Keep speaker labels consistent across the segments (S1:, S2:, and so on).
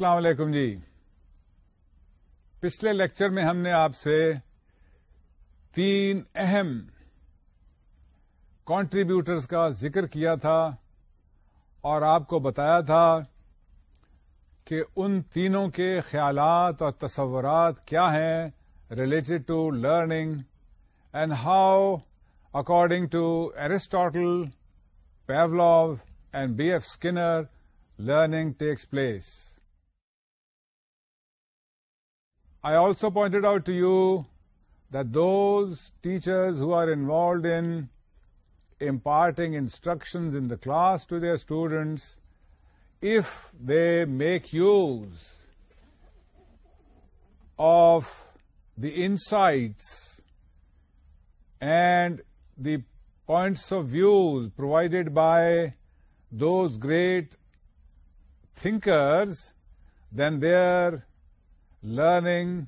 S1: السلام علیکم جی پچھلے لیکچر میں ہم نے آپ سے تین اہم کانٹریبیوٹرس کا ذکر کیا تھا اور آپ کو بتایا تھا کہ ان تینوں کے خیالات اور تصورات کیا ہیں related to learning and how according to Aristotle Pavlov and B F Skinner learning takes place I also pointed out to you that those teachers who are involved in imparting instructions in the class to their students, if they make use of the insights and the points of views provided by those great thinkers, then their learning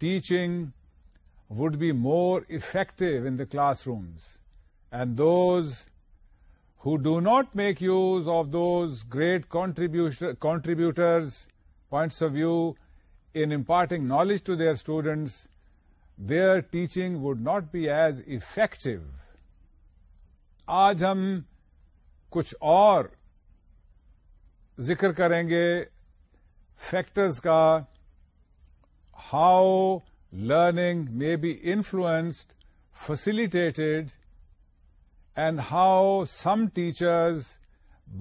S1: teaching would be more effective in the classrooms and those who do not make use of those greater contributors points of view in imparting knowledge to their students their teaching would not be as effective آج ہم کچھ اور ذکر کریں گے factors کا how learning may be influenced, facilitated, and how some teachers,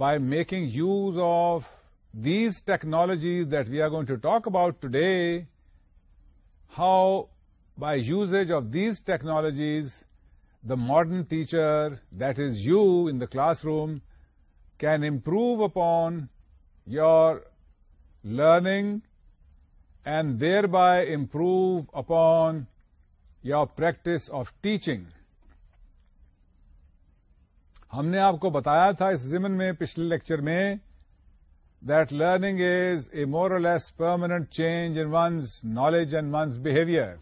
S1: by making use of these technologies that we are going to talk about today, how by usage of these technologies, the modern teacher, that is you in the classroom, can improve upon your learning and there by improve upon your practice of teaching ہم نے آپ کو بتایا تھا اس زمن میں پچھلے لیکچر میں that learning is a more less permanent change in one's knowledge and one's behaviour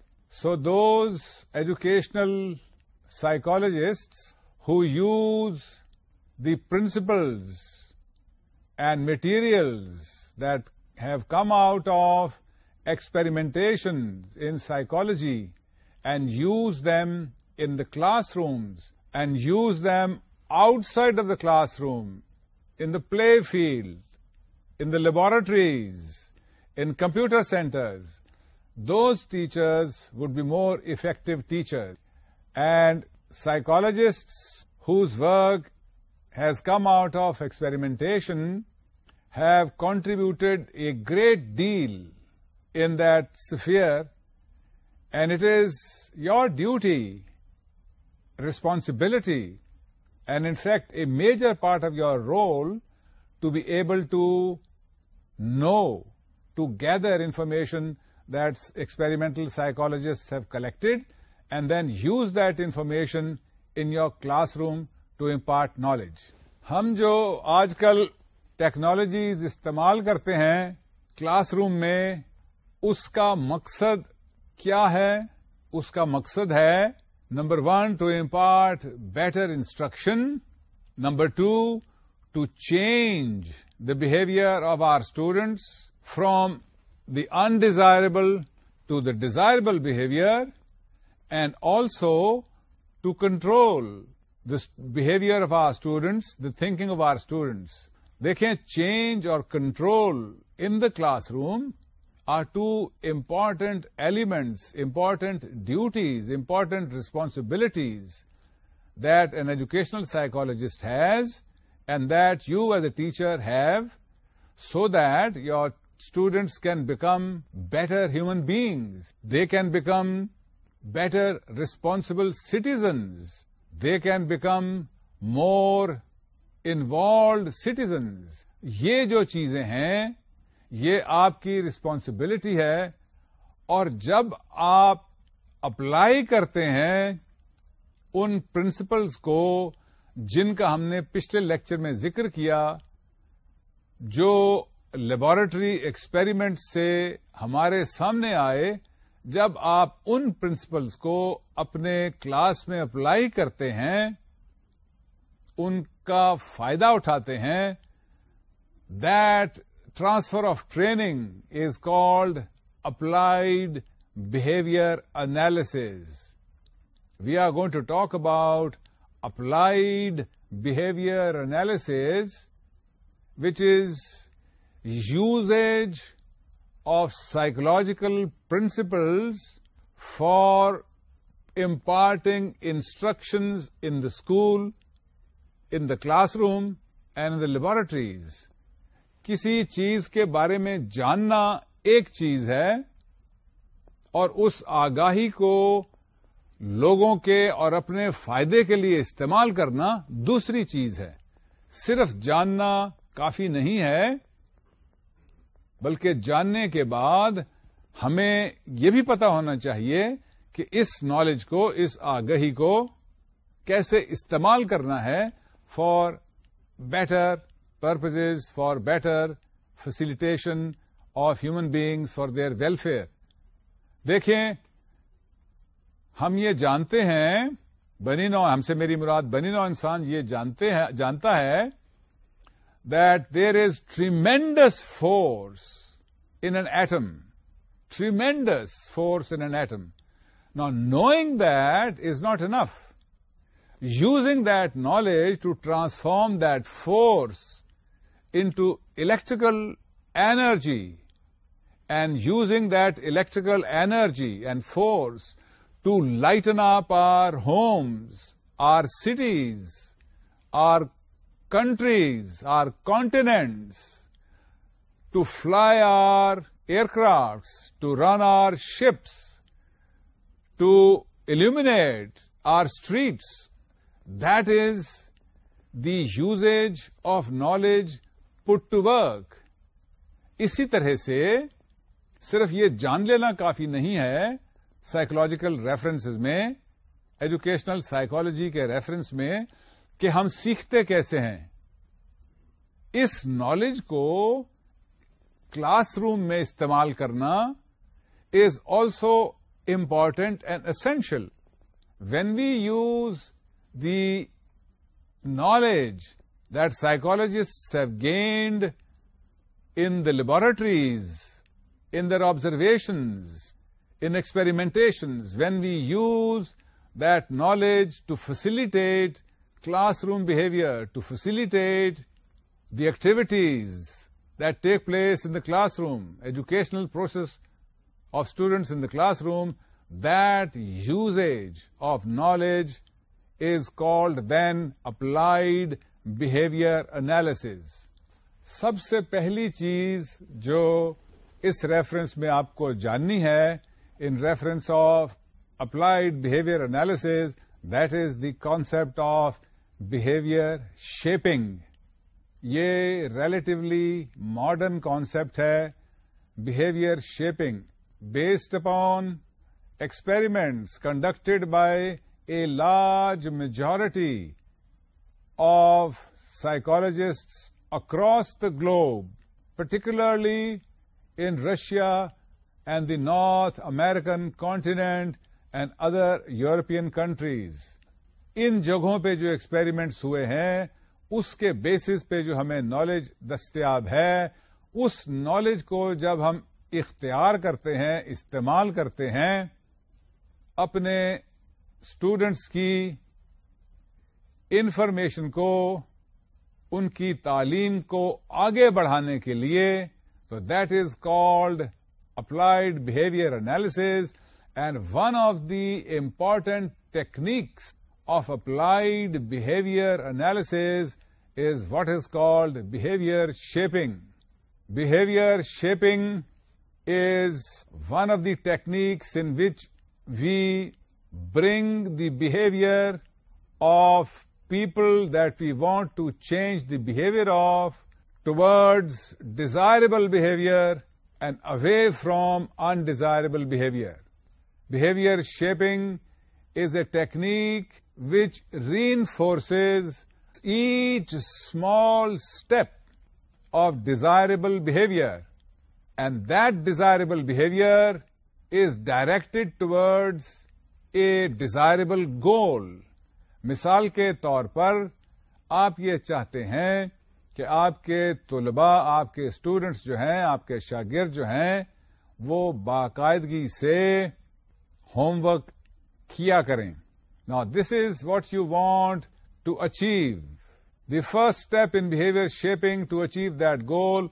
S1: so those educational psychologists who use the principles and materials that have come out of experimentations in psychology and use them in the classrooms and use them outside of the classroom, in the play field, in the laboratories, in computer centers, those teachers would be more effective teachers. And psychologists whose work has come out of experimentation have contributed a great deal in that sphere and it is your duty, responsibility and in fact a major part of your role to be able to know, to gather information that experimental psychologists have collected and then use that information in your classroom to impart knowledge. ہم جو آج کل technologies استعمال کرتے ہیں class room میں اس کا مقصد کیا ہے اس کا مقصد ہے number one to impart better instruction number two to change the behaviour of our students from the undesirable to the desirable behaviour and also to control the behaviour of our students the thinking of our students دیکھیں change اور control in the classroom are important elements important duties important responsibilities that an educational psychologist has and that you as a teacher have so that your students can become better human beings they can become better responsible citizens they can become more involved citizens یہ جو چیزیں ہیں یہ آپ کی responsibility ہے اور جب آپ اپلائی کرتے ہیں ان پرنسپلس کو جن کا ہم نے پچھلے لیکچر میں ذکر کیا جو لیبارٹری ایکسپریمنٹ سے ہمارے سامنے آئے جب آپ ان پرنسپلس کو اپنے کلاس میں اپلائی کرتے ہیں ان کا فائدہ اٹھاتے ہیں that transfer of training is called applied behavior analysis. We are going to talk about applied behavior analysis, which is usage of psychological principles for imparting instructions in the school, in the classroom, and in the laboratories. کسی چیز کے بارے میں جاننا ایک چیز ہے اور اس آگاہی کو لوگوں کے اور اپنے فائدے کے لیے استعمال کرنا دوسری چیز ہے صرف جاننا کافی نہیں ہے بلکہ جاننے کے بعد ہمیں یہ بھی پتا ہونا چاہیے کہ اس نالج کو اس آگہی کو کیسے استعمال کرنا ہے for better purpose for better facilitation of human beings for their welfare دیکھیں ہم یہ جانتے ہیں بنی نو ہم سے میری مراد بنی نو انسان یہ جانتے ہیں جانتا ہے that there is tremendous force in N atom tremendous force انٹم نا knowing that is not enough using that knowledge to transform that force into electrical energy and using that electrical energy and force to lighten up our homes, our cities, our countries, our continents, to fly our aircrafts, to run our ships, to illuminate our streets. That is the usage of knowledge put to work اسی طرح سے صرف یہ جان لینا کافی نہیں ہے psychological reference میں ایجوکیشنل سائکالوجی کے ریفرنس میں کہ ہم سیکھتے کیسے ہیں اس نالج کو کلاس روم میں استعمال کرنا is also important and essential when we use the knowledge that psychologists have gained in the laboratories, in their observations, in experimentations, when we use that knowledge to facilitate classroom behavior, to facilitate the activities that take place in the classroom, educational process of students in the classroom, that usage of knowledge is called then applied behaviour analysis سب سے پہلی چیز جو اس reference میں آپ کو جاننی ہے in reference of applied behaviour analysis that is the concept of behaviour shaping یہ ریلیٹولی ماڈرن کانسپٹ ہے behaviour shaping based upon experiments conducted by a large majority of psychologists across the globe particularly in Russia and the North American continent and other European countries ان جگہوں پہ جو experiments ہوئے ہیں اس کے basis پہ جو ہمیں نالج دستیاب ہے اس نالج کو جب ہم اختیار کرتے ہیں استعمال کرتے ہیں اپنے اسٹوڈینٹس کی انفارمیشن کو ان کی تعلیم کو آگے بڑھانے کے لیے تو that is called applied behaviour analysis and one of the important techniques of applied behaviour analysis is what is called behaviour shaping behaviour shaping is one of the techniques in which we bring the behavior of people that we want to change the behavior of towards desirable behavior and away from undesirable behavior. Behavior shaping is a technique which reinforces each small step of desirable behavior, and that desirable behavior is directed towards a desirable goal. مثال کے طور پر آپ یہ چاہتے ہیں کہ آپ کے طلباء آپ کے اسٹوڈینٹس جو ہیں آپ کے شاگرد جو ہیں وہ باقاعدگی سے ہوم ورک کیا کریں نا this is what you want to achieve the first step in behaviour shaping to achieve that goal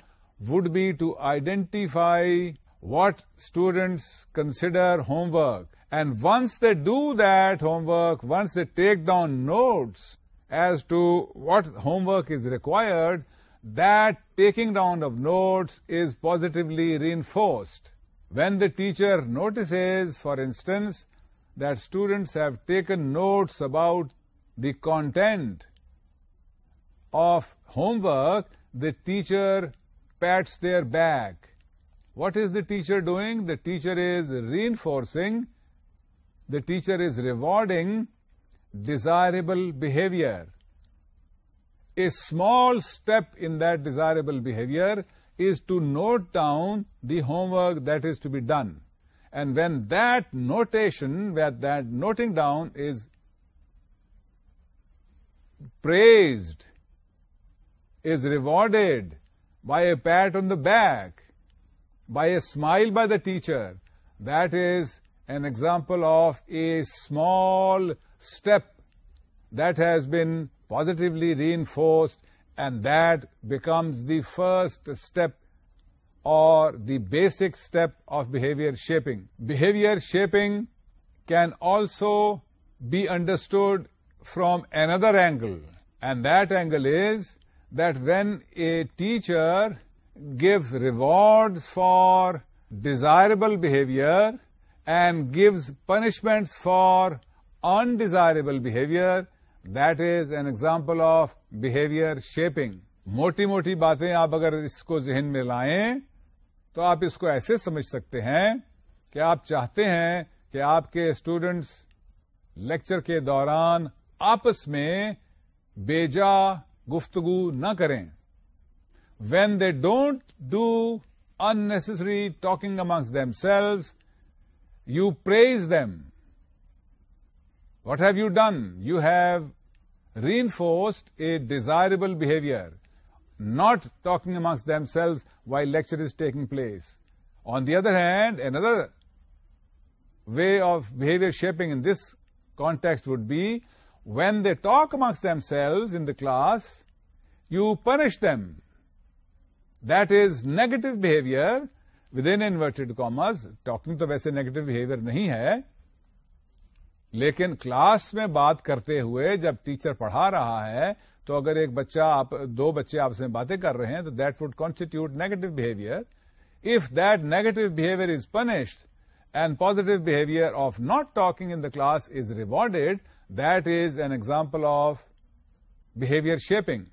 S1: would be to identify what students consider homework And once they do that homework, once they take down notes as to what homework is required, that taking down of notes is positively reinforced. When the teacher notices, for instance, that students have taken notes about the content of homework, the teacher pats their back. What is the teacher doing? The teacher is reinforcing the teacher is rewarding desirable behavior. A small step in that desirable behavior is to note down the homework that is to be done. And when that notation, that noting down is praised, is rewarded by a pat on the back, by a smile by the teacher, that is an example of a small step that has been positively reinforced, and that becomes the first step or the basic step of behavior shaping. Behavior shaping can also be understood from another angle, and that angle is that when a teacher gives rewards for desirable behavior, and gives punishment for undesirable behaviour that is an example of behaviour shaping موٹی موٹی باتیں آپ اگر اس کو ذہن میں لائیں تو آپ اس کو ایسے سمجھ سکتے ہیں کہ آپ چاہتے ہیں کہ آپ کے اسٹوڈنٹس لیکچر کے دوران آپس میں بیجا گفتگو نہ کریں when they don't do unnecessary talking amongst themselves You praise them. What have you done? You have reinforced a desirable behavior, not talking amongst themselves while lecture is taking place. On the other hand, another way of behavior shaping in this context would be, when they talk amongst themselves in the class, you punish them. That is negative behavior, with inverted commas talking تو ویسے negative behaviour نہیں ہے لیکن class میں بات کرتے ہوئے جب ٹیچر پڑھا رہا ہے تو اگر ایک بچہ آپ دو بچے آپ سے باتیں کر رہے ہیں تو that would constitute negative behaviour if negative behaviour is punished and positive behaviour of not talking in the class is rewarded that is an example of behaviour shaping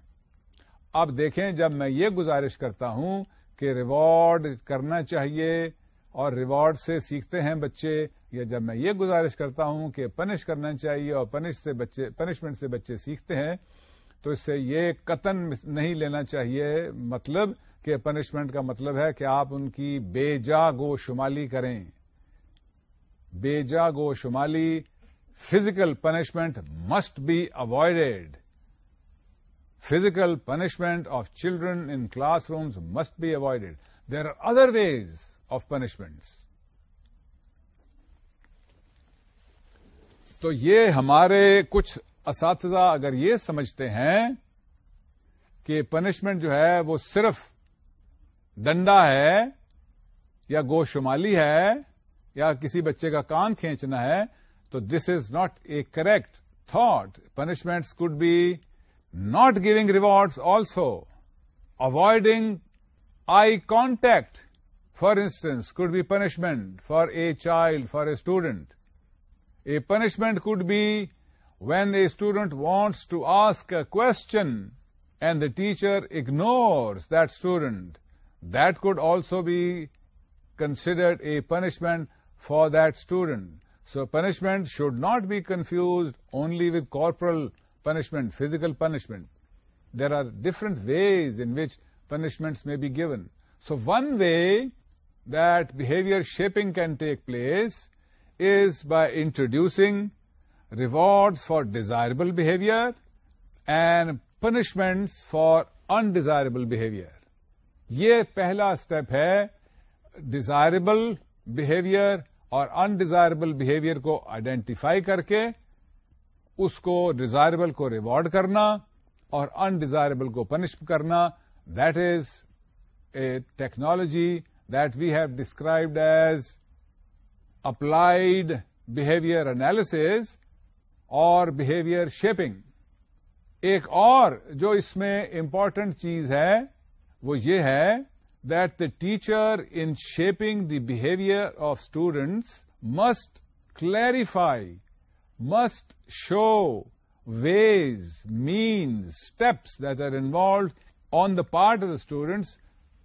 S1: اب دیکھیں جب میں یہ گزارش کرتا ہوں کہ ریوارڈ کرنا چاہیے اور ریوارڈ سے سیکھتے ہیں بچے یا جب میں یہ گزارش کرتا ہوں کہ پنش کرنا چاہیے اور پنش سے بچے پنشمنٹ سے بچے سیکھتے ہیں تو اس سے یہ قطن نہیں لینا چاہیے مطلب کہ پنشمنٹ کا مطلب ہے کہ آپ ان کی بے جا گو شمالی کریں بے جا گو شمالی physical punishment must be avoided physical punishment of children in class rooms must be avoided there are other ways of punishments تو یہ ہمارے کچھ اساتذہ اگر یہ سمجھتے ہیں کہ پنشمنٹ جو ہے وہ صرف ڈنڈا ہے یا گو شمالی ہے یا کسی بچے کا کان کھینچنا ہے تو this is not a correct thought punishments could be not giving rewards also, avoiding eye contact, for instance, could be punishment for a child, for a student. A punishment could be when a student wants to ask a question and the teacher ignores that student. That could also be considered a punishment for that student. So punishment should not be confused only with corporal punishment physical punishment there are different ways in which punishments may be given so one way that behaviour shaping can take place is by introducing rewards for desirable behaviour and punishments for undesirable behaviour یہ پہلا step ہے desirable behaviour اور undesirable behaviour کو identify کر کے اس کو desirable کو reward کرنا اور انڈیزائربل کو پنش کرنا that is a technology that we have described as applied behaviour analysis اور بہیویئر شیپنگ ایک اور جو اس میں امپورٹنٹ چیز ہے وہ یہ ہے that the teacher in shaping the behaviour of students must clarify must show ways means steps that are involved on the part of the students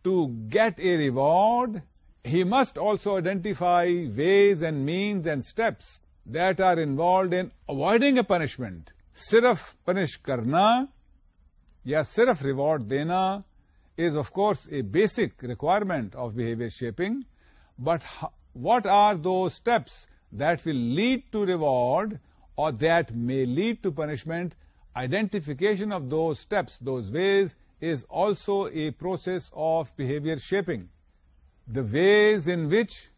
S1: to get a reward he must also identify ways and means and steps that are evolved in avoiding a punishment صرف punish کرنا یا صرف reward دینا is of course a basic requirement of behaviour shaping but what are the steps that will lead to reward or that may lead to punishment, identification of those steps, those ways, is also a process of behavior shaping. The ways in which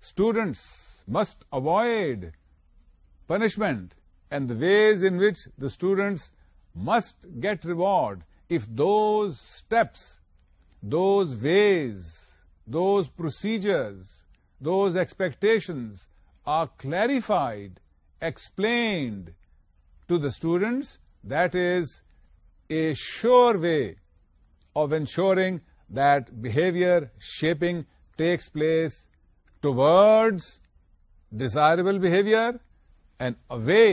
S1: students must avoid punishment and the ways in which the students must get reward, if those steps, those ways, those procedures, those expectations are explained to the students that is a a way of ensuring that behaviour shaping takes place place towards desirable behaviour and away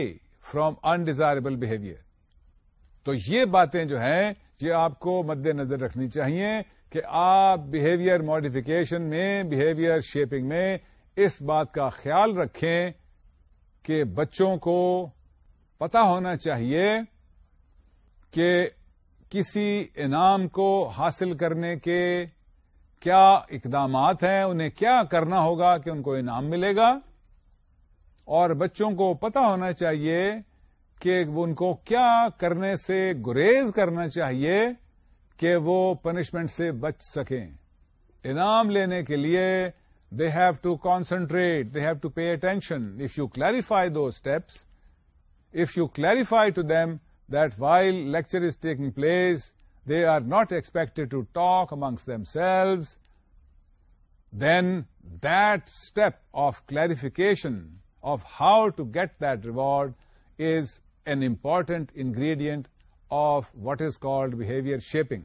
S1: from undesirable behaviour تو یہ باتیں جو ہیں یہ آپ کو مد نظر رکھنی چاہیے کہ آپ بہیویئر ماڈیفکیشن میں بہیویئر شیپنگ میں اس بات کا خیال رکھیں کہ بچوں کو پتا ہونا چاہیے کہ کسی انعام کو حاصل کرنے کے کیا اقدامات ہیں انہیں کیا کرنا ہوگا کہ ان کو انعام ملے گا اور بچوں کو پتا ہونا چاہیے کہ ان کو کیا کرنے سے گریز کرنا چاہیے کہ وہ پنشمنٹ سے بچ سکیں انعام لینے کے لیے They have to concentrate, they have to pay attention. If you clarify those steps, if you clarify to them that while lecture is taking place, they are not expected to talk amongst themselves, then that step of clarification of how to get that reward is an important ingredient of what is called behavior shaping.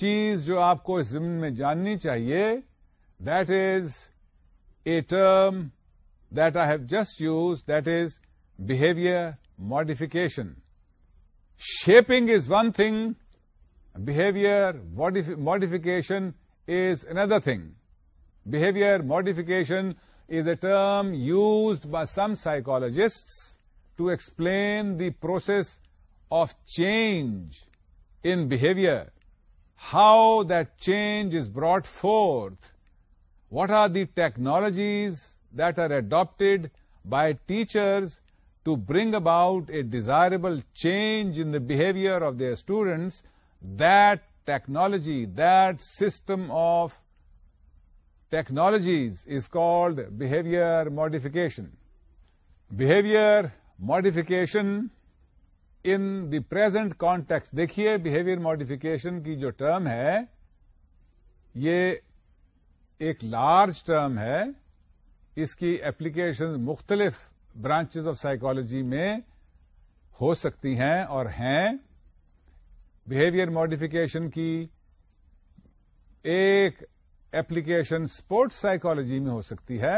S1: چیز جو آپ کو اس زمین میں جاننی چاہیے that is a term that I have just use that is behaviour modification shaping is one thing behaviour modification is another thing behaviour modification is a term used by some psychologists to explain the process of change in behaviour how that change is brought forth, what are the technologies that are adopted by teachers to bring about a desirable change in the behavior of their students, that technology, that system of technologies is called behavior modification. Behavior modification in the present context دیکھیے behaviour modification کی جو term ہے یہ ایک large term ہے اس کی application مختلف برانچ آف سائیکولوجی میں ہو سکتی ہیں اور ہیں بہیویئر ماڈیفکیشن کی ایک ایپلیکیشن اسپورٹس سائیکالوجی میں ہو سکتی ہے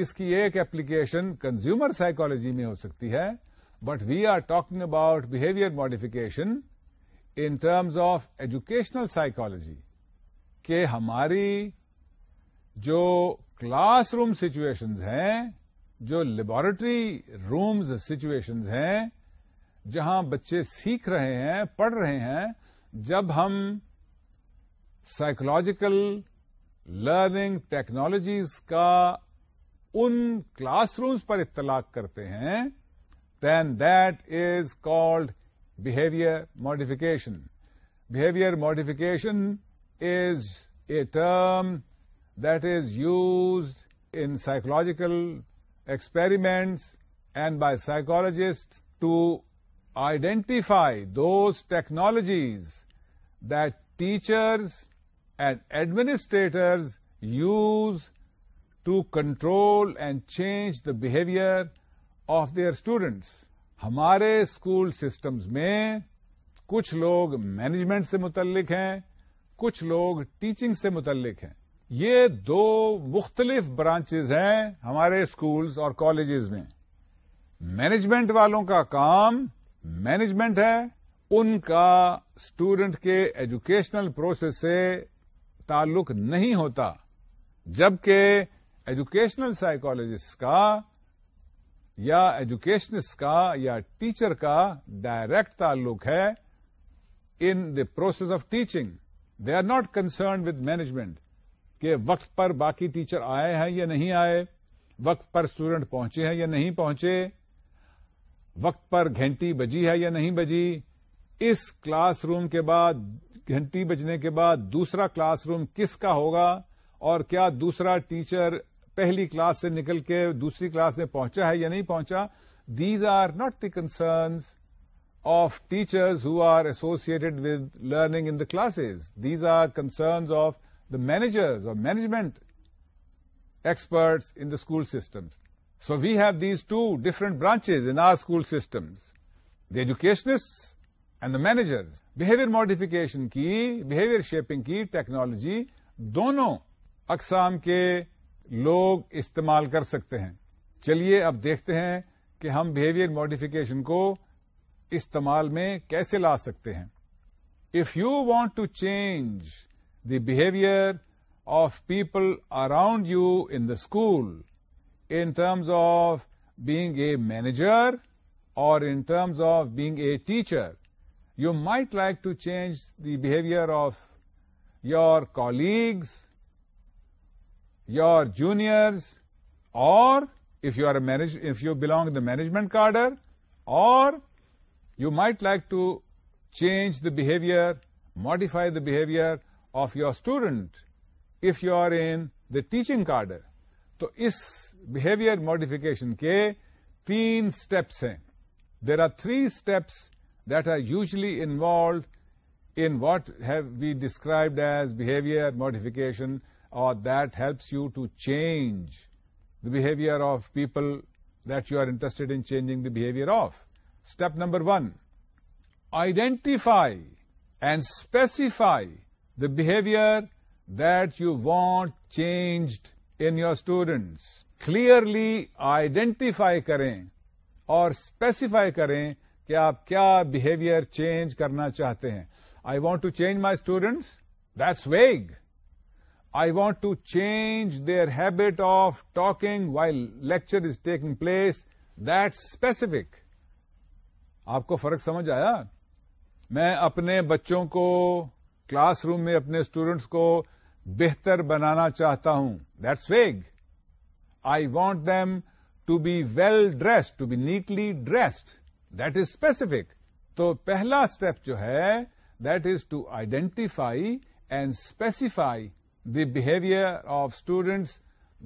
S1: اس کی ایک ایپلیکیشن کنزیومر سائیکولوجی میں ہو سکتی ہے but we are talking about behaviour modification in terms of educational psychology کہ ہماری جو کلاس روم سچویشنز ہیں جو لیبورٹری رومز سچویشنز ہیں جہاں بچے سیکھ رہے ہیں پڑھ رہے ہیں جب ہم سائیکولوجیکل لرننگ ٹیکنالوجیز کا ان کلاس رومز پر اطلاق کرتے ہیں then that is called behavior modification. Behavior modification is a term that is used in psychological experiments and by psychologists to identify those technologies that teachers and administrators use to control and change the behavior of their students ہمارے school systems میں کچھ لوگ management سے متعلق ہیں کچھ لوگ teaching سے متعلق ہیں یہ دو مختلف برانچز ہیں ہمارے اسکولس اور کالجز میں مینجمنٹ والوں کا کام مینجمنٹ ہے ان کا اسٹوڈنٹ کے ایجوکیشنل پروسیس سے تعلق نہیں ہوتا جبکہ ایجوکیشنل سائیکالوجسٹ کا یا ایجوکیشنس کا یا ٹیچر کا ڈائریکٹ تعلق ہے in the process of teaching they are not concern with management کہ وقت پر باقی ٹیچر آئے ہیں یا نہیں آئے وقت پر اسٹوڈنٹ پہنچے ہیں یا نہیں پہنچے وقت پر گھنٹی بجی ہے یا نہیں بجی اس کلاس روم کے بعد گھنٹی بجنے کے بعد دوسرا کلاس روم کس کا ہوگا اور کیا دوسرا ٹیچر پہلی کلاس سے نکل کے دوسری کلاس میں پہنچا ہے یا نہیں پہنچا these are not the concerns of teachers who are associated with learning in the classes these are concerns of the managers اور management experts in the school systems so we have these two different branches in our school systems the educationist and the managers behaviour modification کی behaviour shaping کی technology دونوں اقسام کے لوگ استعمال کر سکتے ہیں چلیے اب دیکھتے ہیں کہ ہم بہیویئر ماڈیفکیشن کو استعمال میں کیسے لا سکتے ہیں if you want to change the behaviour of people around you in the school in terms of being a manager اور in terms of being a teacher you might like to change the behaviour of your colleagues your جن اور if you are if you belong the management کا order اور you might like to change the behaviour modify the behaviour of your student if you are in the teaching کا order تو اس behaviour modification کے تین steps ہیں there are three steps that are usually involved in what have be described as behaviour modification helps you to change the behaviour of people that you are interested in change the behaviour of step number one identify and specify the behaviour that you want change in your students clearly identify کریں اور specify کریں کہ آپ کیا behaviour change کرنا چاہتے ہیں I want to change my students that's vague I want to change their habit of talking while lecture is taking place that specific آپ کو فرق سمجھ آیا میں اپنے بچوں کو کلاس روم میں اپنے اسٹوڈنٹس کو بہتر بنانا چاہتا ہوں that's vague I want them to be well dressed to be neatly dressed that is specific تو پہلا اسٹیپ جو ہے that is to identify and specify the behaviour of students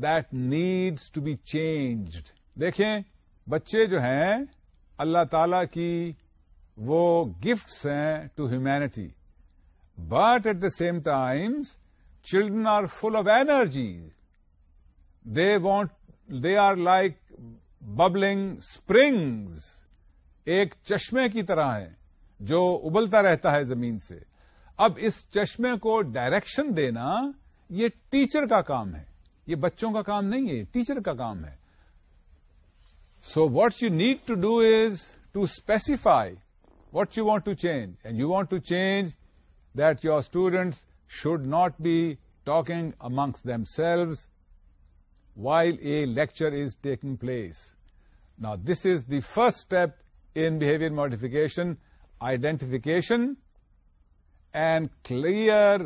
S1: that needs to be changed دیکھیں بچے جو ہیں اللہ تعالی کی وہ گفٹس ہیں to humanity but at the same time children are full of energy they want they are like bubbling springs ایک چشمے کی طرح ہے جو ابلتا رہتا ہے زمین سے اب اس چشمے کو ڈائریکشن دینا یہ ٹیچر کا کام ہے یہ بچوں کا کام نہیں ہے ٹیچر کا کام ہے so what you need to do is to specify what you want to change and you want to change that your students should not be talking amongst themselves while a lecture is taking place نا this is the first step in behaviour modification identification and clear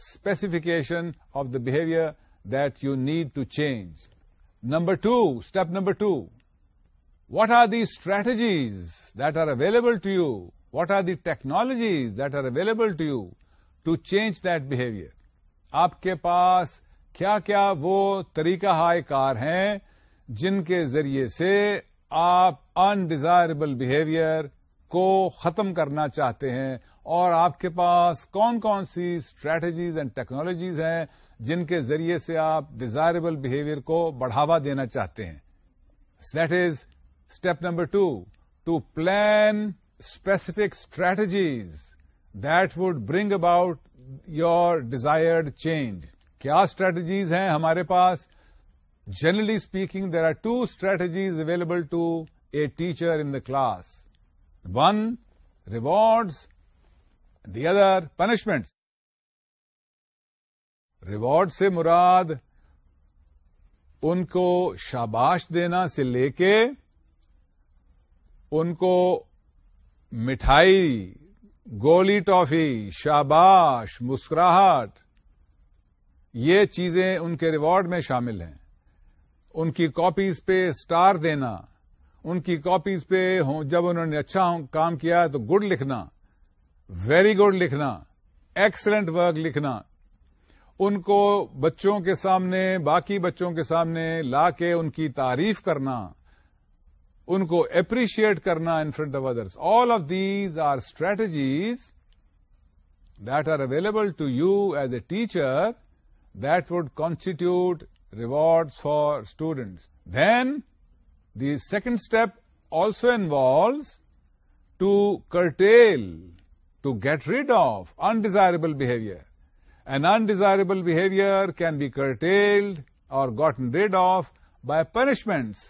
S1: specification of the behaviour that you need to change number two step number two what are the strategies that are available to you what are the technologies that are available to you to change that behaviour آپ کے پاس کیا کیا وہ طریقہ ہائے کار ہیں جن کے ذریعے سے آپ انڈیزائربل بہیویئر کو ختم کرنا چاہتے ہیں اور آپ کے پاس کون کون سی اسٹریٹجیز اینڈ ٹیکنالوجیز ہیں جن کے ذریعے سے آپ ڈیزائربل بہیویئر کو بڑھاوا دینا چاہتے ہیں that is step number two to plan specific strategies that would bring about your desired change کیا اسٹریٹجیز ہیں ہمارے پاس generally speaking there are two strategies available to a teacher in the class one rewards the other punishment reward سے مراد ان کو شاباش دینا سے لے کے ان کو مٹھائی گولی ٹافی شاباش مسکراہٹ یہ چیزیں ان کے ریوارڈ میں شامل ہیں ان کی کاپیز پہ اسٹار دینا ان کی کاپیز پہ جب انہوں نے اچھا کام کیا تو گڈ لکھنا ویری گڈ لکھنا ایکسلنٹ ورک لکھنا ان کو بچوں کے سامنے باقی بچوں کے سامنے لا کے ان کی تعریف کرنا ان کو اپریشیٹ کرنا in front of others all of these are strategies that are available to you as a teacher that would constitute reward for students then the second step also involves to curtail to get rid of undesirable behaviour an undesirable behaviour can be curtailed or got rid of by punishments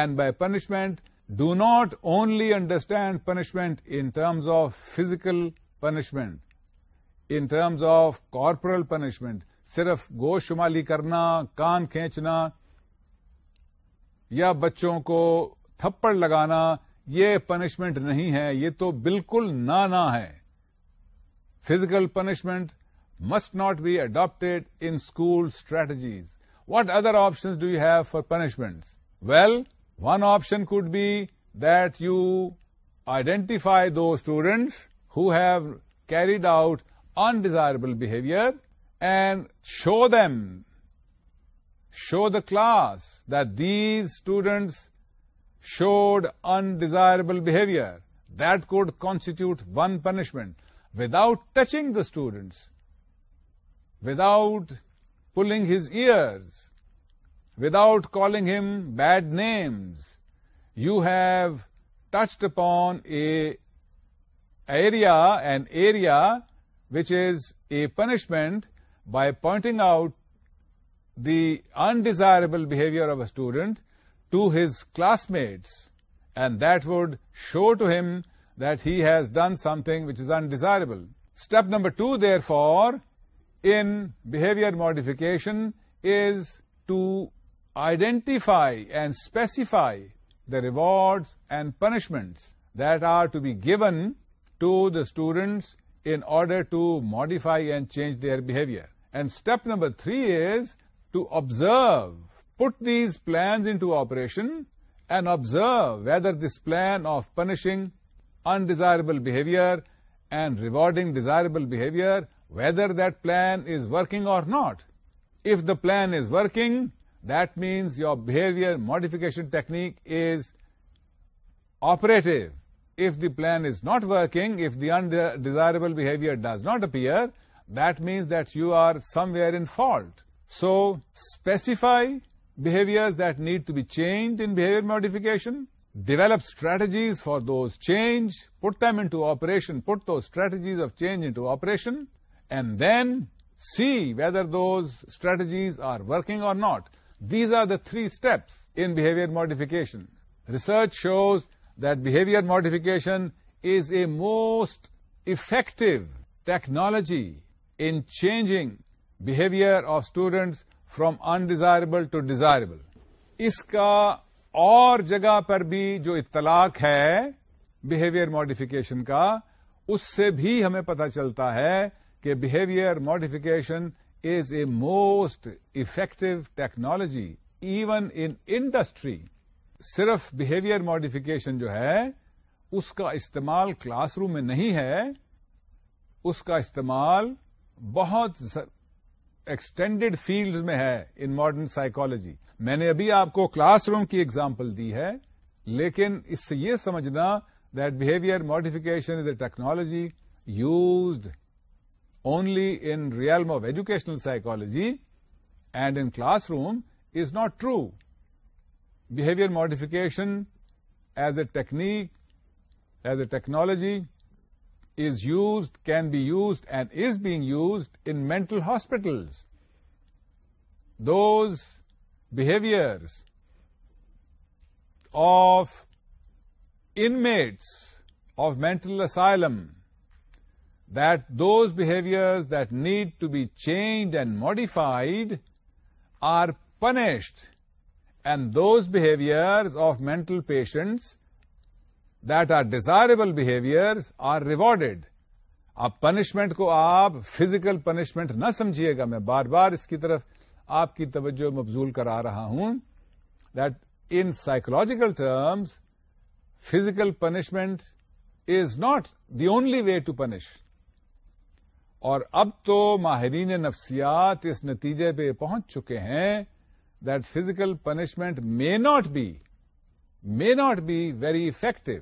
S1: and by punishment do not only understand punishment in terms of physical punishment in terms of corporal punishment صرف گوشمالی کرنا کان کھینچنا یا بچوں کو تھپڑ لگانا یہ پنشمنٹ نہیں ہے یہ تو بالکل نہ ہے physical punishment must not be adapted in school strategies what other options do you have for punishment well one option could be that you identify those students have carried out desirable behaviour and show them show the class that these students showed undesirable behavior that could constitute one punishment without touching the students, without pulling his ears, without calling him bad names. You have touched upon an area which is a punishment by pointing out the undesirable behavior of a student to his classmates, and that would show to him that he has done something which is undesirable. Step number 2, therefore, in behavior modification is to identify and specify the rewards and punishments that are to be given to the students in order to modify and change their behavior. And step number 3 is to observe, put these plans into operation and observe whether this plan of punishing undesirable behavior and rewarding desirable behavior, whether that plan is working or not. If the plan is working, that means your behavior modification technique is operative. If the plan is not working, if the undesirable behavior does not appear, that means that you are somewhere in fault. So specify behaviors that need to be changed in behavior modification, develop strategies for those change, put them into operation, put those strategies of change into operation, and then see whether those strategies are working or not. These are the three steps in behavior modification. Research shows that behavior modification is a most effective technology in changing behaviour of students from undesirable to desirable اس کا اور جگہ پر بھی جو اطلاق ہے behaviour modification کا اس سے بھی ہمیں پتہ چلتا ہے کہ behaviour modification is a most effective technology even industry صرف بہیویئر ماڈیفکیشن جو ہے اس کا استعمال کلاس روم میں نہیں ہے اس کا استعمال بہت ایکسٹینڈیڈ فیلڈز میں ہے ان ماڈرن سائیکالوجی میں نے ابھی آپ کو کلاس روم کی ایگزامپل دی ہے لیکن اس سے یہ سمجھنا that behaviour modification is a technology used only in realm of educational psychology and in classroom is not true behaviour modification as a technique as a technology is used, can be used, and is being used in mental hospitals. Those behaviors of inmates of mental asylum, that those behaviors that need to be changed and modified are punished, and those behaviors of mental patients that are desirable behaviors are rewarded اب punishment کو آپ physical punishment نہ سمجھیے گا میں بار بار اس کی طرف آپ کی توجہ مبزول کرا رہا ہوں that in psychological terms physical punishment is not the only way to punish اور اب تو ماہرین نفسیات اس نتیجے پہ پہنچ چکے ہیں that physical punishment may not be may not be very effective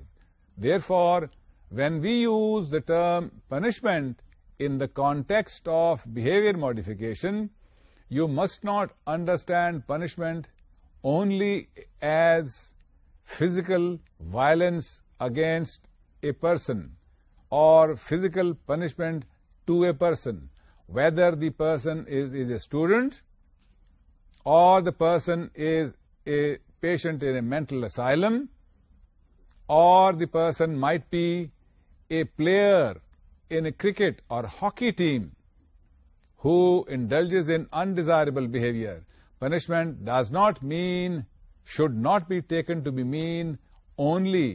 S1: Therefore, when we use the term punishment in the context of behavior modification, you must not understand punishment only as physical violence against a person or physical punishment to a person, whether the person is a student or the person is a patient in a mental asylum or the person might be a player in a cricket اور hockey team indulges in undesirable behaviour punishment does not mean should not be taken to be mean only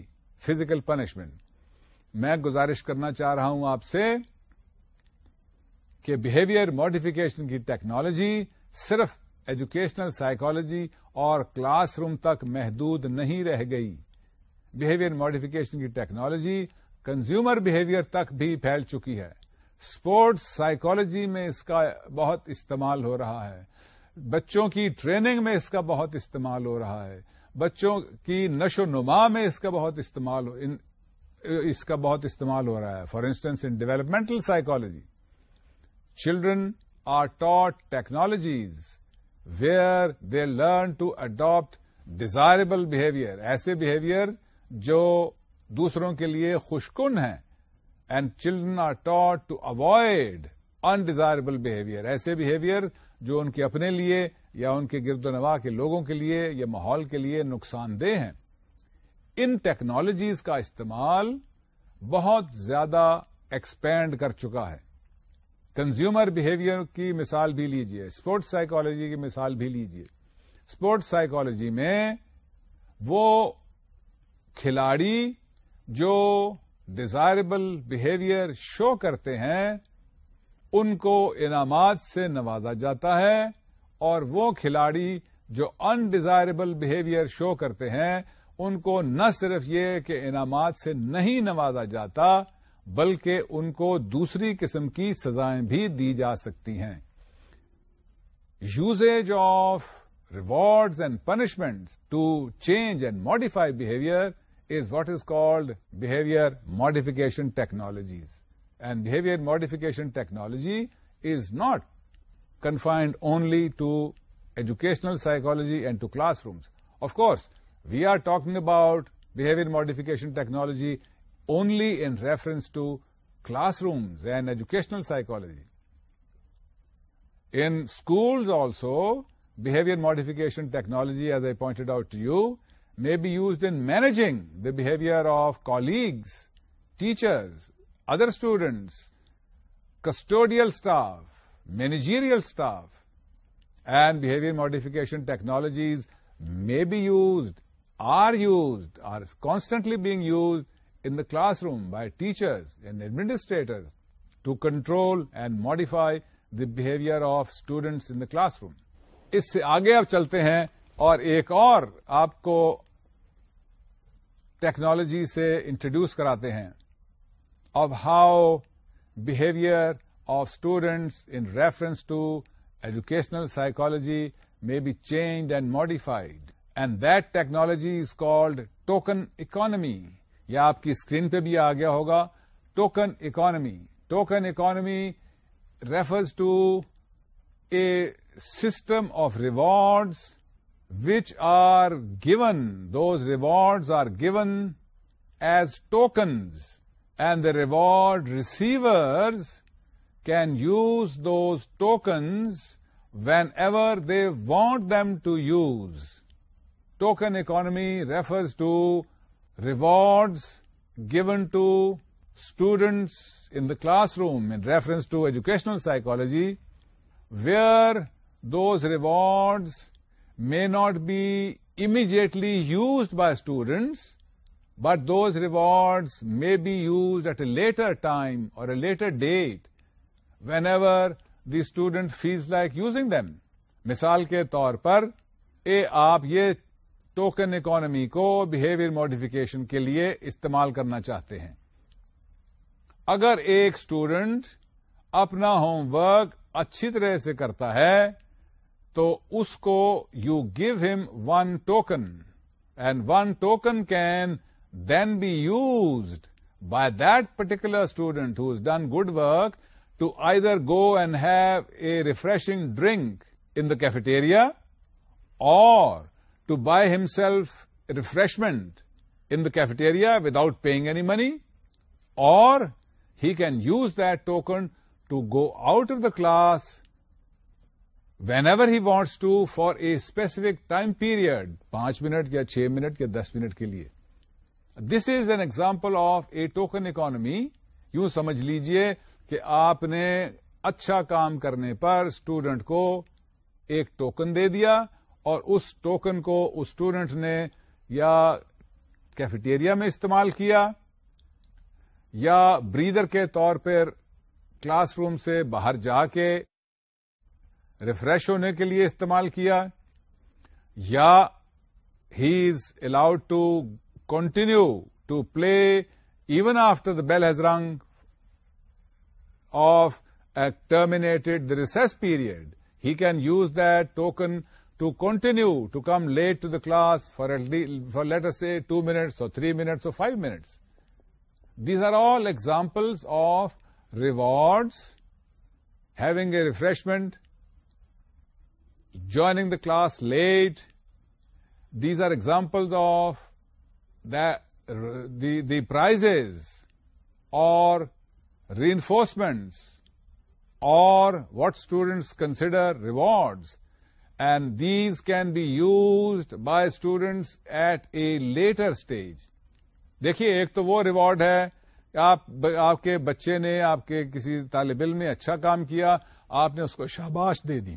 S1: physical punishment میں گزارش کرنا چاہ رہا ہوں آپ سے کہ بہیویئر ماڈیفکیشن کی ٹیکنالوجی صرف ایجوکیشنل سائیکالوجی اور کلاس روم تک محدود نہیں رہ گئی بہیویئر ماڈیفکیشن کی ٹیکنالوجی کنزیومر بہیویئر تک بھی پھیل چکی ہے اسپورٹس سائیکالوجی میں اس کا بہت استعمال ہو رہا ہے بچوں کی ٹریننگ میں اس کا بہت استعمال ہو رہا ہے بچوں کی نشو نما میں اس کا بہت استعمال ہو رہا ہے for instance in developmental psychology children are taught technologies where they learn to adapt desirable behaviour ایسے بہیویئر جو دوسروں کے لیے خوشکن ہیں and children are taught to avoid undesirable behaviour ایسے بہیویئر جو ان کے اپنے لیے یا ان کے گرد و نواح کے لوگوں کے لیے یا ماحول کے لیے نقصان دہ ہیں ان ٹیکنالوجیز کا استعمال بہت زیادہ ایکسپینڈ کر چکا ہے کنزیومر بہیویئر کی مثال بھی لیجیے اسپورٹس سائیکالوجی کی مثال بھی لیجیے اسپورٹس سائیکالوجی میں وہ کھلاڑی جو ڈیزائربل بہیویئر شو کرتے ہیں ان کو انعامات سے نوازا جاتا ہے اور وہ کھلاڑی جو انڈیزائربل بہیویئر شو کرتے ہیں ان کو نہ صرف یہ کہ انعامات سے نہیں نوازا جاتا بلکہ ان کو دوسری قسم کی سزائیں بھی دی جا سکتی ہیں usage of rewards and punishments to change and modify behaviour is what is called behavior modification technologies. And behavior modification technology is not confined only to educational psychology and to classrooms. Of course, we are talking about behavior modification technology only in reference to classrooms and educational psychology. In schools also, behavior modification technology, as I pointed out to you, may be used in managing the behaviour of colleagues teachers other students custodial staff managerial staff and behaviour modification technologies may be used are used are constantly being used in the classroom by teacher administrators to control and modify the behaviour of student in classroom اس سے آگے آپ چلتے ہیں اور ایک اور آپ کو ٹیکنالوجی سے انٹروڈیوس کراتے ہیں of how behaviour of students in reference to educational psychology may be change and modified and that technology is called token economy یا آپ کی اسکرین پہ بھی آ گیا ہوگا token economy token economy refers to a system of rewards which are given, those rewards are given as tokens, and the reward receivers can use those tokens whenever they want them to use. Token economy refers to rewards given to students in the classroom in reference to educational psychology, where those rewards may not be immediately used by students, but those rewards may be used at a later time or a later date whenever the student feels like using them. مثال کے طور پر اے آپ یہ token economy کو behaviour modification کے لیے استعمال کرنا چاہتے ہیں اگر ایک اسٹوڈنٹ اپنا ہوم ورک اچھی طرح سے کرتا ہے تو اس کو you give him one token and one token can then be used by that particular student is done good work to either go and have a refreshing drink in the cafeteria or to buy himself refreshment in the cafeteria without paying any money or he can use that token to go out of the class whenever he wants to for a specific time period پانچ minute یا چھ minute یا دس minute کے لیے this is an example of a token economy یوں سمجھ لیجیے کہ آپ نے اچھا کام کرنے پر اسٹوڈنٹ کو ایک ٹوکن دے دیا اور اس ٹوکن کو اس اسٹوڈنٹ نے یا کیفیٹیریا میں استعمال کیا یا بریدر کے طور پر کلاس روم سے باہر جا کے ریفریش ہونے کے لیے استعمال کیا یا he is allowed to continue to play even after the bell has rung of terminated the recess period he can use the token to continue to come late to the class for for later say two minutes or three minutes or five minutes these are all examples of rewards having a refreshment joining the class late these are examples of the prize or reinforcements or what students consider rewards and these can be used by students at a later stage دیکھیے ایک تو وہ reward ہے آپ کے بچے نے آپ کے کسی طالب علم نے اچھا کام کیا آپ نے اس کو شاباش دے دی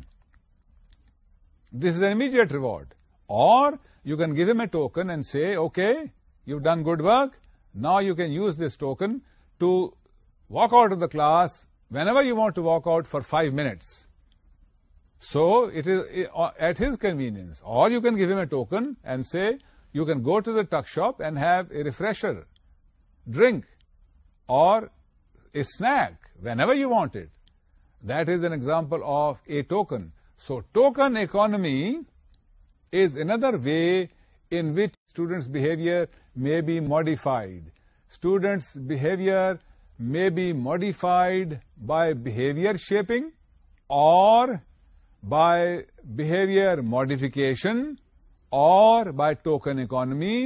S1: This is an immediate reward. Or you can give him a token and say, okay, you've done good work. Now you can use this token to walk out of the class whenever you want to walk out for 5 minutes. So it is uh, at his convenience. Or you can give him a token and say, you can go to the tuck shop and have a refresher, drink, or a snack whenever you want it. That is an example of a token. So token economy is another way in which students behaviour may be modified students behaviour may be modified by behaviour shaping or by behaviour modification or by token economy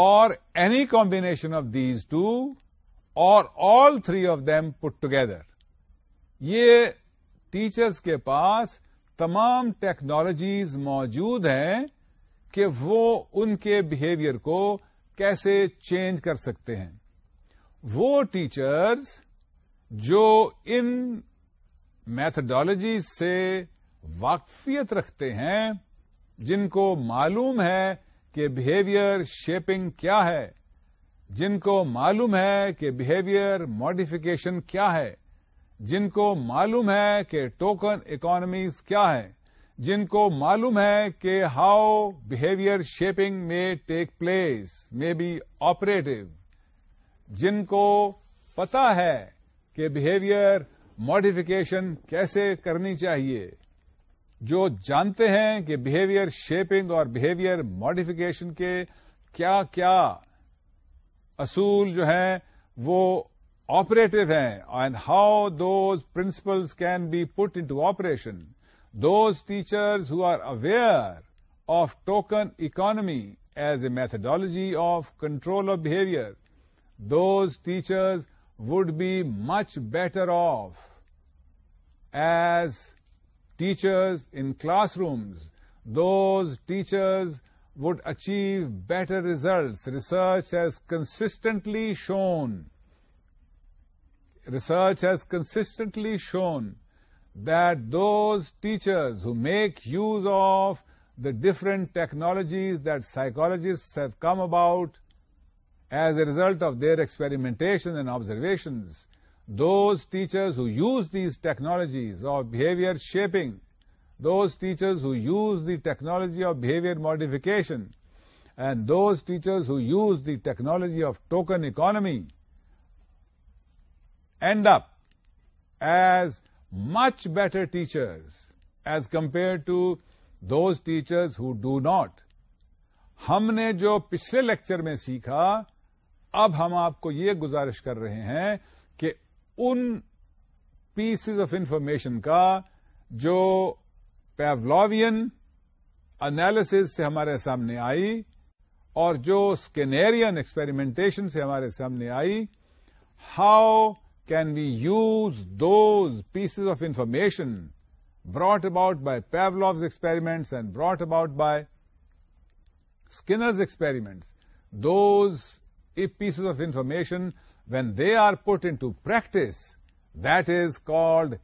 S1: or any combination of these two or all three of them put together یہ teachers کے پاس تمام technologies موجود ہیں کہ وہ ان کے behaviour کو کیسے چینج کر سکتے ہیں وہ ٹیچرز جو ان میتھڈالوجیز سے واقفیت رکھتے ہیں جن کو معلوم ہے کہ بہیویئر شیپنگ کیا ہے جن کو معلوم ہے کہ بہیویئر ماڈیفکیشن کیا ہے جن کو معلوم ہے کہ ٹوکن اکانمیز کیا ہیں جن کو معلوم ہے کہ ہاؤ بہیویئر شیپنگ میں take place may be operative جن کو پتا ہے کہ بہیویئر ماڈیفکیشن کیسے کرنی چاہیے جو جانتے ہیں کہ بہیویئر شیپنگ اور بہیویئر ماڈیفکیشن کے کیا کیا اصول جو ہیں وہ operative hain, and how those principles can be put into operation. Those teachers who are aware of token economy as a methodology of control of behavior, those teachers would be much better off as teachers in classrooms. Those teachers would achieve better results. Research has consistently shown Research has consistently shown that those teachers who make use of the different technologies that psychologists have come about as a result of their experimentation and observations, those teachers who use these technologies of behavior shaping, those teachers who use the technology of behavior modification, and those teachers who use the technology of token economy and up as much better teachers as compare to those teachers hot ہم نے جو پچھلے lecture میں سیکھا اب ہم آپ کو یہ گزارش کر رہے ہیں کہ ان پیسز آف انفارمیشن کا جو پیولاوئن اینالسس سے ہمارے سامنے آئی اور جو اسکینیرین ایکسپیریمنٹیشن سے ہمارے سامنے آئی how can we use those pieces of information brought about by Pavlov's experiments and brought about by Skinner's experiments, those pieces of information, when they are put into practice, that is called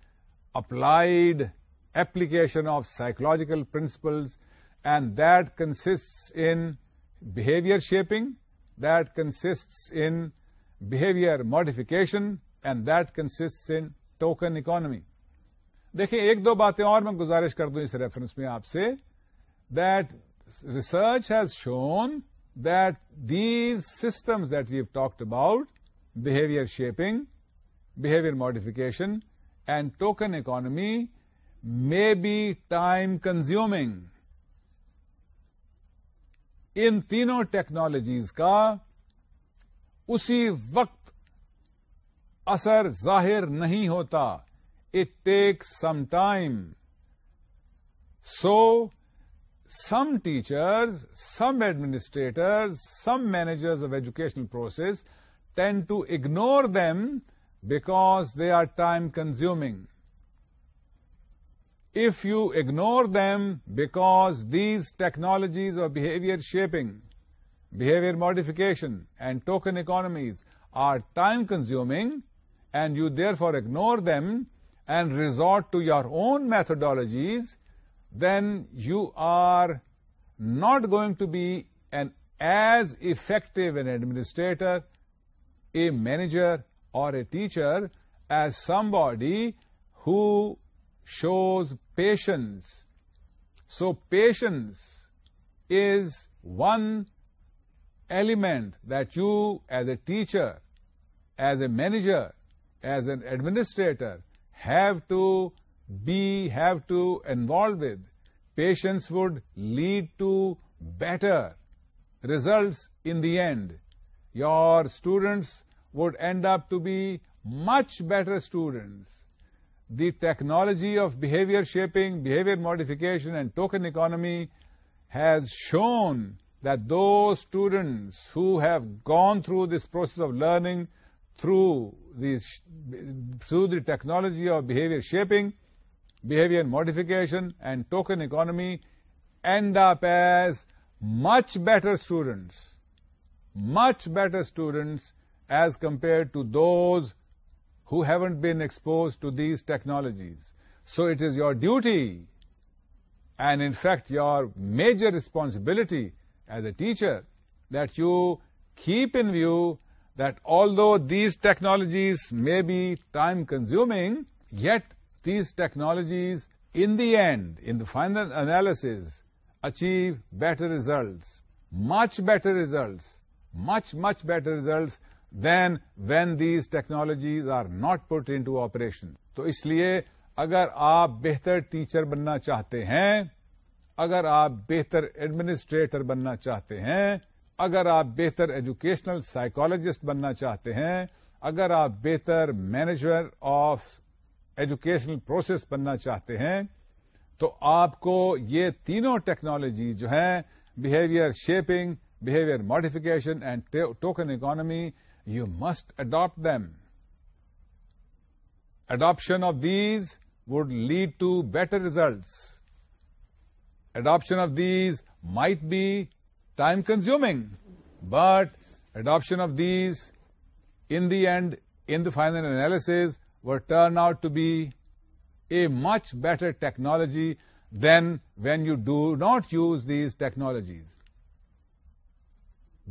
S1: applied application of psychological principles, and that consists in behavior shaping, that consists in behavior modification, and that کنسٹ in token economy دیکھیں ایک دو باتیں اور میں گزارش کر دوں اس ریفرنس میں آپ سے that research has shown that these systems that we've talked about behaviour shaping behaviour modification and token economy may be time consuming ان تینوں ٹیکنالوجیز کا اسی وقت اثر ظاہر نہیں ہوتا it takes some time so some teachers some administrators some managers of educational process tend to ignore them because they are time consuming if you ignore them because these technologies اور behaviour shaping behaviour modification and token economies are time consuming and you therefore ignore them and resort to your own methodologies, then you are not going to be as effective an administrator, a manager, or a teacher as somebody who shows patience. So patience is one element that you as a teacher, as a manager, as an administrator have to involve with, patients would lead to better results in the end. Your students would end up to be much better students. The technology of behavior shaping, behavior modification, and token economy has shown that those students who have gone through this process of learning through the technology of behavior shaping, behavior modification, and token economy, end up as much better students as compared to those who haven't been exposed to these technologies. So it is your duty, and in fact your major responsibility as a teacher, that you keep in view that although these technologies may be time consuming yet these technologies in the end in the final analysis achieve better results much better results much much better results than when these technologies are not put into operation تو اس لیے اگر آپ بہتر teacher بننا چاہتے ہیں اگر آپ بہتر ایڈمنسٹریٹر بننا چاہتے ہیں اگر آپ بہتر ایجوکیشنل سائیکالوجسٹ بننا چاہتے ہیں اگر آپ بہتر مینجر آف ایجوکیشنل پروسیس بننا چاہتے ہیں تو آپ کو یہ تینوں ٹیکنالوجی جو ہیں behaviour shaping behaviour modification and token economy you must adapt them adoption of these would lead to better results adoption of these might be time consume but adoption of these in the end in the final analysis would turn out to be a much better technology than when you do not use these technologies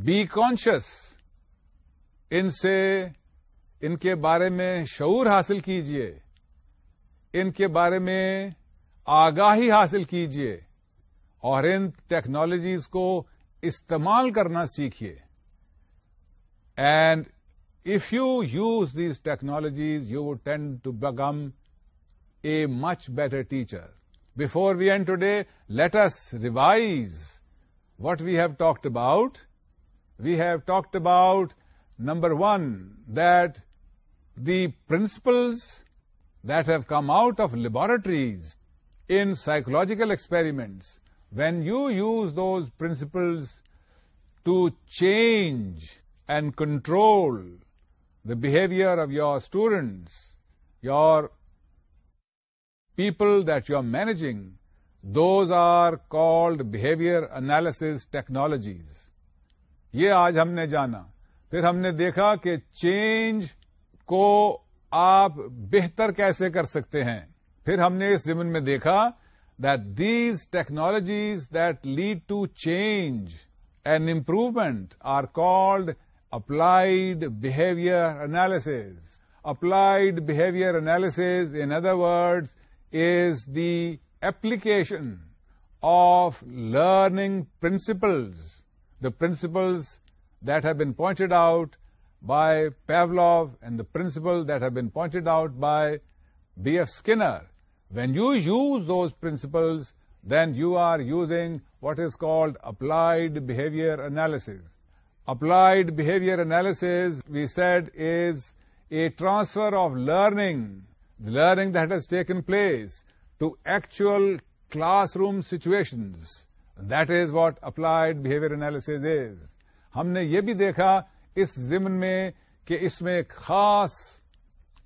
S1: be conscious ان سے ان کے بارے میں شعور حاصل کیجیے ان کے بارے میں آگاہی حاصل کیجیے اور ان ٹیکنالوجیز کو استعمال کرنا سیکھیے and if you use these technologies you would tend to become a much better teacher before we end today as revise what we have talked about we have talked about number one that the principles that have come out of laboratories in psychological experiments when you use those principles to change and control the behaviour of your students, your people that you are managing those are called behaviour analysis technologies یہ آج ہم نے جانا پھر ہم نے دیکھا کہ چینج کو آپ بہتر کیسے کر سکتے ہیں پھر ہم نے اس زمن میں دیکھا that these technologies that lead to change and improvement are called applied behavior analysis. Applied behavior analysis, in other words, is the application of learning principles, the principles that have been pointed out by Pavlov and the principles that have been pointed out by B.F. Skinner when you use those principles then you are use what is called applied behaviour analysis applied behaviour analysis we set as a transfer of learning the learning that has taken place to actually class room situations that is what applied behaviour analysis is ہم نے یہ بھی دیکھا اس ضمن میں کہ اس میں خاص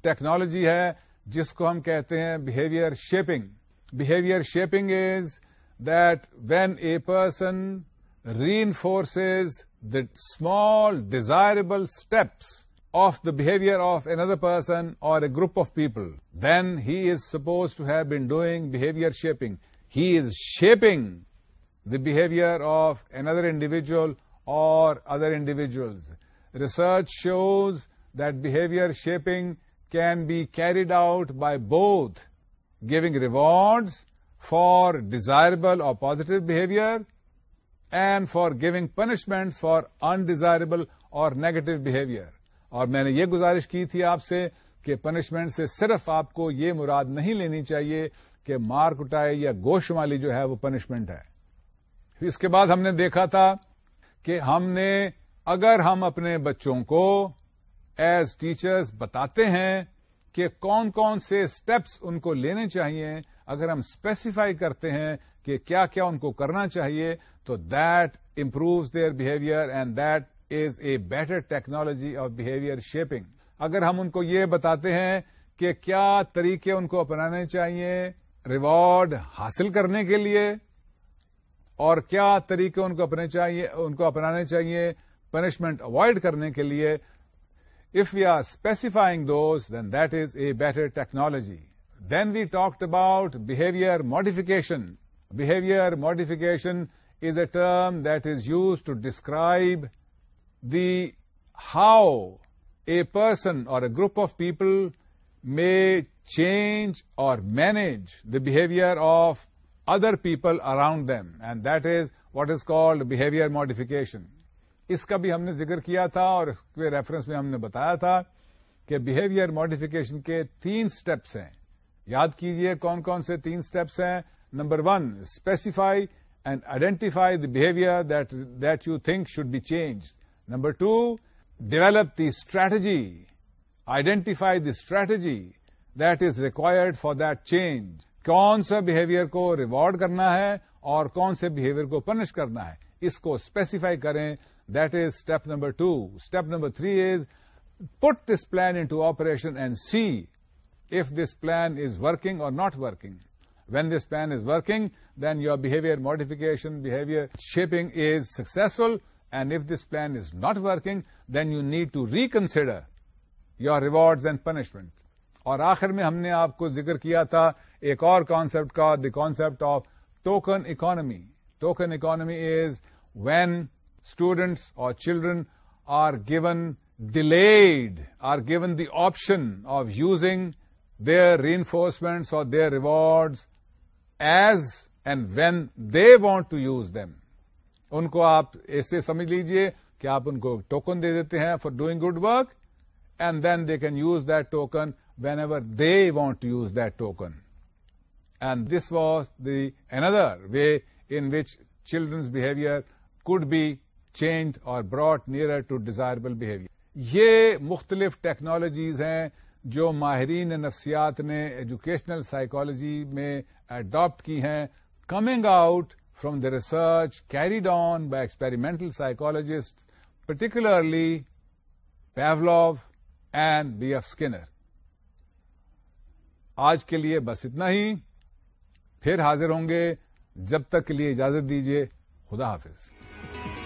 S1: ٹیکنالوجی ہے جس کو ہم کہتے ہیں behaviour shaping behaviour shaping is that when a person reinforce the small desirable steps of the behaviour of other person or a group of people then he is suppose to have been doing behaviour shaping he is shaping the behaviour of another individual or other individuals research shows that behaviour shaping can be carried out by both giving rewards for desirable or positive behaviour and for giving punishment for undesirable or negative behaviour اور میں نے یہ گزارش کی تھی آپ سے کہ پنشمنٹ سے صرف آپ کو یہ مراد نہیں لینی چاہیے کہ مارک کٹائے یا گوشت مالی جو ہے وہ پنشمنٹ ہے اس کے بعد ہم نے دیکھا تھا کہ ہم نے اگر ہم اپنے بچوں کو ایز ٹیچرز بتاتے ہیں کہ کون کون سے اسٹیپس ان کو لینے چاہیے اگر ہم اسپیسیفائی کرتے ہیں کہ کیا کیا ان کو کرنا چاہیے تو that improves their behaviour and that is a better technology of behaviour shaping اگر ہم ان کو یہ بتاتے ہیں کہ کیا طریقے ان کو اپنانے چاہیے ریوارڈ حاصل کرنے کے لیے اور کیا طریقے ان ان کو کو اپنے چاہیے اپنانے چاہیے پنشمنٹ اوائڈ کرنے کے لیے If we are specifying those, then that is a better technology. Then we talked about behavior modification. Behavior modification is a term that is used to describe how a person or a group of people may change or manage the behavior of other people around them, and that is what is called behavior modification. اس کا بھی ہم نے ذکر کیا تھا اور اس کے ریفرنس میں ہم نے بتایا تھا کہ بہیویئر ماڈیفکیشن کے تین سٹیپس ہیں یاد کیجئے کون کون سے تین سٹیپس ہیں number one specify and identify behaviour that you think should be change number two develop the strategy identify the strategy that is required for that change کون سا بہیویئر کو ریوارڈ کرنا ہے اور کون سے بہیویئر کو پنش کرنا ہے اس کو اسپیسیفائی کریں that is step number two Step number three is put this plan into operation and see this this plan is working or not working when this plan is working then behavior behaviour behavior behaviour shaping is successful and this this plan is not working then you need to your your rewards and punishment اور آخر میں ہم نے آپ کو ذکر کیا تھا ایک اور کانسپٹ کا the concept of token economy token economy is when students or children are given the lead are given the option of using their reinforcements or their rewards as and when they want to use them ان کو آپ ایسے سمجھ لیجئے کہ آپ ان کو token دے دیتے ہیں for doing good work and then they can use that token whenever they want to use that token and this was the another way in which children's behaviour could be change or brought near to desirable behaviour یہ مختلف technologies ہیں جو ماہرین نفسیات نے educational psychology میں adapt کی ہیں coming out from the research carried on by experimental psychologist particularly Pavlov and B F Skinner آج کے لیے بس اتنا ہی پھر حاضر ہوں گے جب تک کے لیے اجازت دیجیے خدا حافظ